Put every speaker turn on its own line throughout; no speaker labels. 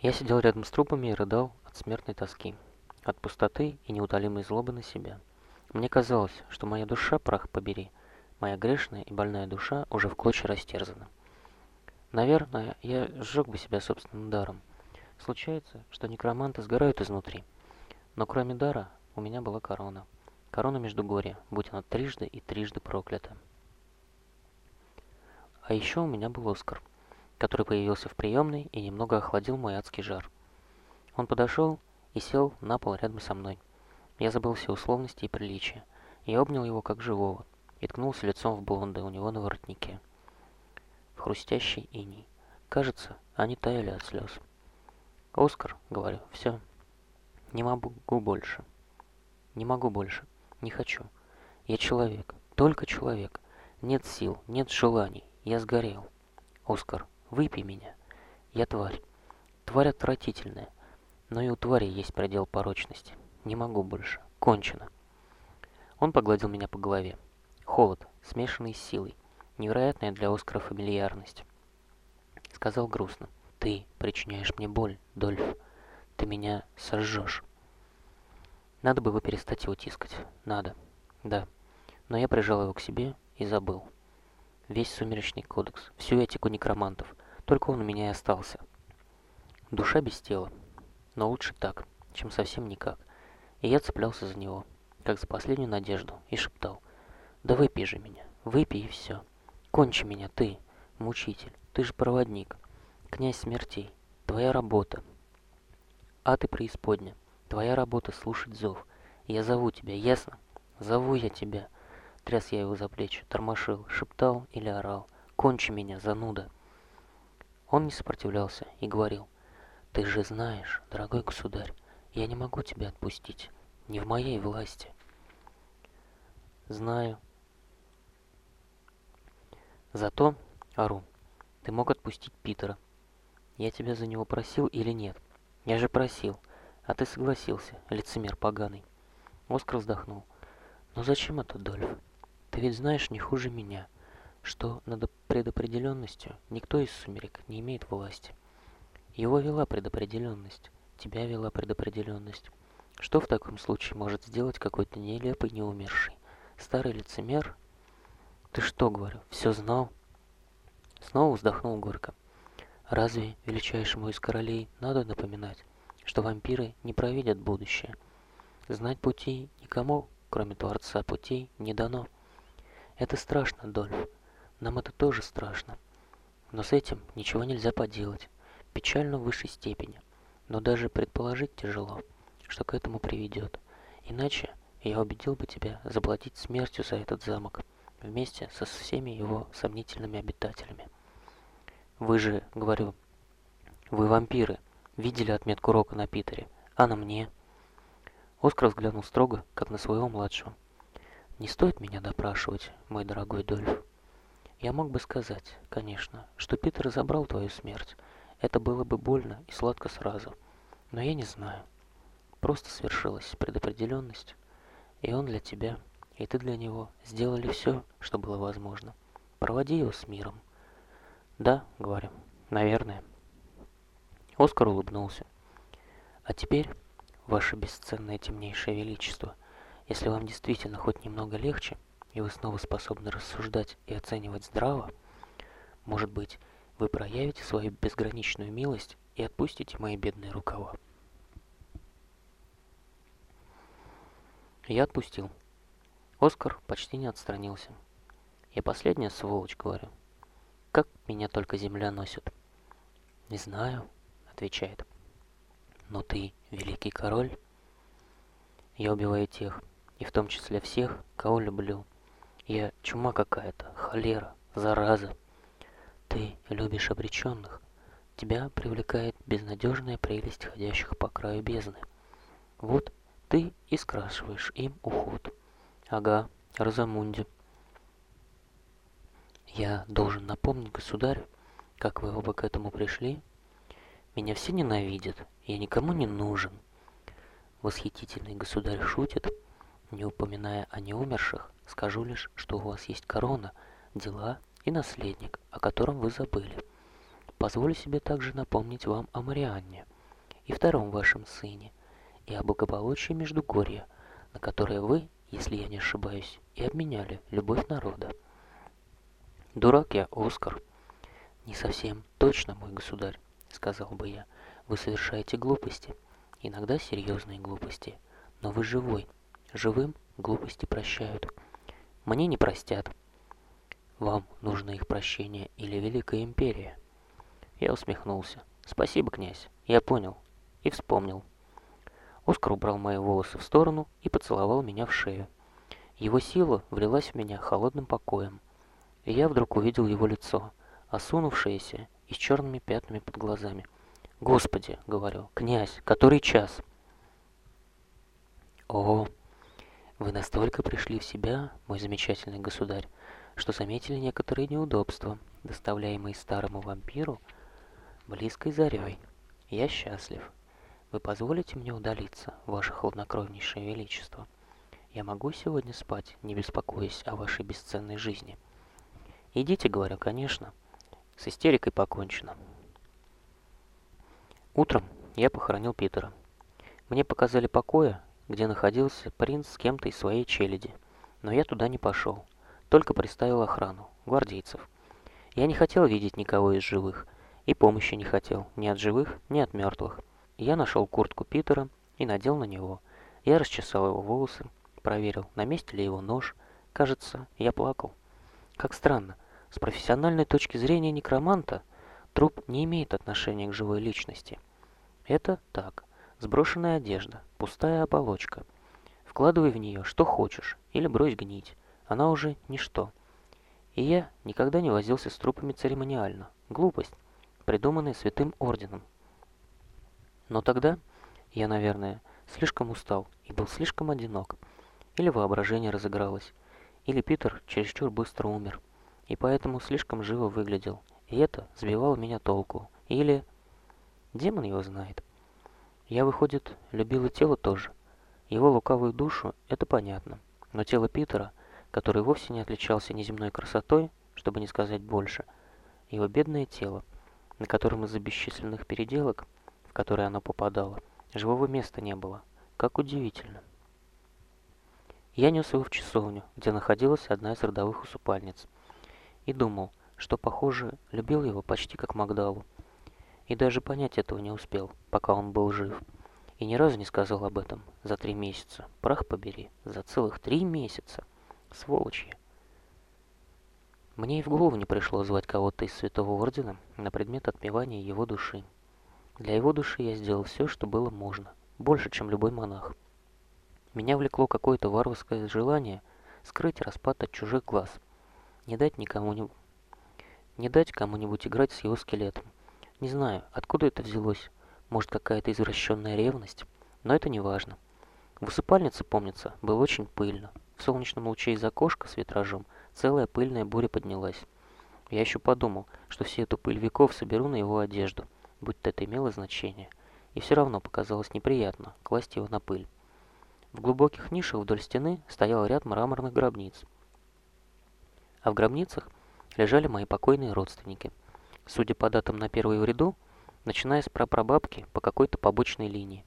Я сидел рядом с трупами и рыдал от смертной тоски, от пустоты и неутолимой злобы на себя. Мне казалось, что моя душа, прах побери, моя грешная и больная душа уже в клочья растерзана. Наверное, я сжег бы себя собственным даром. Случается, что некроманты сгорают изнутри. Но кроме дара, у меня была корона. Корона Междугорья, будь она трижды и трижды проклята. А еще у меня был Оскар, который появился в приемной и немного охладил мой адский жар. Он подошел и сел на пол рядом со мной. Я забыл все условности и приличия. Я обнял его как живого и ткнулся лицом в блонды у него на воротнике. В хрустящий иней. Кажется, они таяли от слез. «Оскар», — говорю, — «все. Не могу больше. Не могу больше. Не хочу. Я человек. Только человек. Нет сил, нет желаний. Я сгорел. Оскар, выпей меня. Я тварь. Тварь отвратительная. Но и у твари есть предел порочности. Не могу больше. Кончено. Он погладил меня по голове. Холод, смешанный с силой. Невероятная для Оскара фамильярность. Сказал грустно. Ты причиняешь мне боль, Дольф. Ты меня сожжешь. Надо было перестать его тискать. Надо. Да. Но я прижал его к себе и забыл. Весь сумеречный кодекс, всю этику некромантов. Только он у меня и остался. Душа без тела. Но лучше так, чем совсем никак. И я цеплялся за него, как за последнюю надежду, и шептал. «Да выпей же меня, выпей и все. Кончи меня, ты, мучитель, ты же проводник, князь смертей, твоя работа. А ты преисподня, твоя работа слушать зов. Я зову тебя, ясно? Зову я тебя». Тряс я его за плечи, тормошил, шептал или орал. «Кончи меня, зануда!» Он не сопротивлялся и говорил. «Ты же знаешь, дорогой государь, я не могу тебя отпустить. Не в моей власти. Знаю. Зато, Ару, ты мог отпустить Питера. Я тебя за него просил или нет? Я же просил, а ты согласился, лицемер поганый. Оскар вздохнул. Но зачем это, Дольф? Ты ведь знаешь не хуже меня, что над предопределенностью никто из сумерек не имеет власти. Его вела предопределенность, тебя вела предопределенность. Что в таком случае может сделать какой-то нелепый неумерший? Старый лицемер? Ты что, говорю, все знал? Снова вздохнул горько. Разве величайшему из королей надо напоминать, что вампиры не провидят будущее? Знать пути никому, кроме Творца путей, не дано. Это страшно, Дольф. Нам это тоже страшно. Но с этим ничего нельзя поделать. Печально в высшей степени но даже предположить тяжело, что к этому приведет. Иначе я убедил бы тебя заплатить смертью за этот замок, вместе со всеми его сомнительными обитателями. Вы же, говорю, вы вампиры, видели отметку рока на Питере, а на мне? Оскар взглянул строго, как на своего младшего. Не стоит меня допрашивать, мой дорогой Дольф. Я мог бы сказать, конечно, что Питер забрал твою смерть, это было бы больно и сладко сразу. Но я не знаю. Просто свершилась предопределенность. И он для тебя, и ты для него сделали все, что было возможно. Проводи его с миром. Да, говорю, наверное. Оскар улыбнулся. А теперь, ваше бесценное темнейшее величество, если вам действительно хоть немного легче, и вы снова способны рассуждать и оценивать здраво, может быть, вы проявите свою безграничную милость и отпустите мои бедные рукава. Я отпустил. Оскар почти не отстранился. Я последняя сволочь, говорю. Как меня только земля носит. Не знаю, отвечает. Но ты великий король. Я убиваю тех, и в том числе всех, кого люблю. Я чума какая-то, холера, зараза. Ты любишь обреченных. Тебя привлекает безнадежная прелесть ходящих по краю бездны. Вот ты и скрашиваешь им уход. Ага, Розамунди. Я должен напомнить государю, как вы оба к этому пришли. Меня все ненавидят, я никому не нужен. Восхитительный государь шутит, не упоминая о неумерших, скажу лишь, что у вас есть корона, дела и наследник, о котором вы забыли. Позволю себе также напомнить вам о Марианне и втором вашем сыне, и о благополучии Междугорья, на которое вы, если я не ошибаюсь, и обменяли любовь народа. Дурак я, Оскар. Не совсем точно, мой государь, сказал бы я. Вы совершаете глупости, иногда серьезные глупости, но вы живой. Живым глупости прощают. Мне не простят. Вам нужно их прощение или Великая Империя? Я усмехнулся. Спасибо, князь. Я понял. И вспомнил. Оскар убрал мои волосы в сторону и поцеловал меня в шею. Его сила влилась в меня холодным покоем. И я вдруг увидел его лицо, осунувшееся и с черными пятнами под глазами. «Господи!» — говорю. «Князь, который час?» «О, вы настолько пришли в себя, мой замечательный государь, что заметили некоторые неудобства, доставляемые старому вампиру близкой зарей. Я счастлив. Вы позволите мне удалиться, ваше хладнокровнейшее величество? Я могу сегодня спать, не беспокоясь о вашей бесценной жизни. Идите, говорю, конечно. С истерикой покончено. Утром я похоронил Питера. Мне показали покоя, где находился принц с кем-то из своей челяди, но я туда не пошел, только приставил охрану, гвардейцев. Я не хотел видеть никого из живых, и помощи не хотел, ни от живых, ни от мертвых. Я нашел куртку Питера и надел на него. Я расчесал его волосы, проверил, на месте ли его нож. Кажется, я плакал. Как странно, с профессиональной точки зрения некроманта труп не имеет отношения к живой личности. Это так, сброшенная одежда, пустая оболочка. Вкладывай в нее что хочешь или брось гнить, она уже ничто. И я никогда не возился с трупами церемониально. Глупость, придуманная святым орденом, но тогда я, наверное, слишком устал и был слишком одинок. Или воображение разыгралось, или Питер чересчур быстро умер, и поэтому слишком живо выглядел, и это сбивало меня толку. Или... Демон его знает. Я, выходит, любил и тело тоже. Его лукавую душу — это понятно. Но тело Питера, который вовсе не отличался неземной красотой, чтобы не сказать больше, его бедное тело, на котором из-за бесчисленных переделок которое оно попадало. Живого места не было. Как удивительно. Я нес его в часовню, где находилась одна из родовых усыпальниц, и думал, что, похоже, любил его почти как Магдалу. И даже понять этого не успел, пока он был жив. И ни разу не сказал об этом за три месяца. Прах побери, за целых три месяца. Сволочи. Мне и в голову не пришло звать кого-то из Святого Ордена на предмет отмевания его души. Для его души я сделал все, что было можно, больше, чем любой монах. Меня влекло какое-то варварское желание скрыть распад от чужих глаз, не дать никому не... не дать кому-нибудь играть с его скелетом. Не знаю, откуда это взялось, может какая-то извращенная ревность, но это не важно. В усыпальнице, помнится, было очень пыльно. В солнечном луче из окошка с витражом целая пыльная буря поднялась. Я еще подумал, что всю эту пыль веков соберу на его одежду – будь-то это имело значение, и все равно показалось неприятно класть его на пыль. В глубоких нишах вдоль стены стоял ряд мраморных гробниц. А в гробницах лежали мои покойные родственники. Судя по датам на первой в ряду, начиная с прапрабабки по какой-то побочной линии.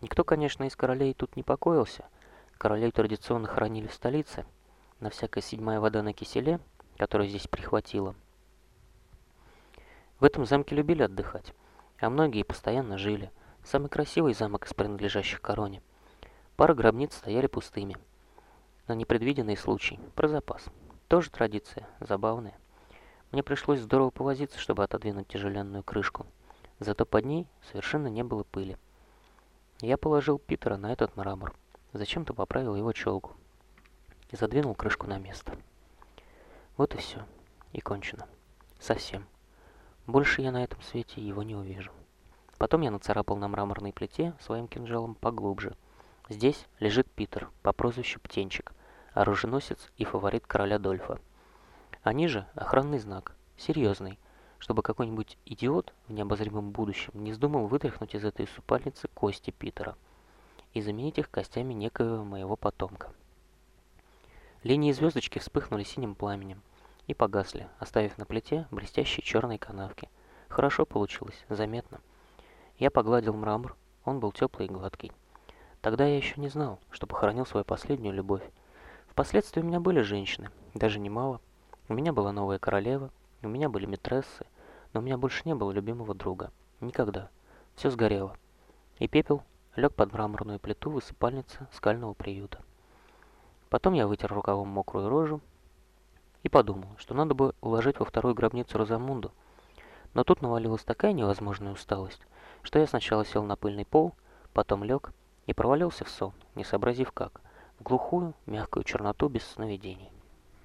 Никто, конечно, из королей тут не покоился. Королей традиционно хоронили в столице, на всякая седьмая вода на киселе, которую здесь прихватила. В этом замке любили отдыхать а многие постоянно жили. Самый красивый замок из принадлежащих короне. Пара гробниц стояли пустыми. На непредвиденный случай, про запас. Тоже традиция, забавная. Мне пришлось здорово повозиться, чтобы отодвинуть тяжеленную крышку. Зато под ней совершенно не было пыли. Я положил Питера на этот мрамор. Зачем-то поправил его челку. И задвинул крышку на место. Вот и все. И кончено. Совсем. Больше я на этом свете его не увижу. Потом я нацарапал на мраморной плите своим кинжалом поглубже. Здесь лежит Питер по прозвищу Птенчик, оруженосец и фаворит короля Дольфа. А ниже охранный знак, серьезный, чтобы какой-нибудь идиот в необозримом будущем не вздумал вытряхнуть из этой супальницы кости Питера и заменить их костями некоего моего потомка. Линии звездочки вспыхнули синим пламенем, и погасли, оставив на плите блестящие черные канавки, Хорошо получилось, заметно. Я погладил мрамор, он был теплый и гладкий. Тогда я еще не знал, что похоронил свою последнюю любовь. Впоследствии у меня были женщины, даже немало. У меня была новая королева, у меня были митрессы, но у меня больше не было любимого друга. Никогда. Все сгорело. И пепел лег под мраморную плиту высыпальницы скального приюта. Потом я вытер рукавом мокрую рожу и подумал, что надо бы уложить во вторую гробницу Розамунду. Но тут навалилась такая невозможная усталость, что я сначала сел на пыльный пол, потом лег и провалился в сон, не сообразив как, в глухую, мягкую черноту без сновидений.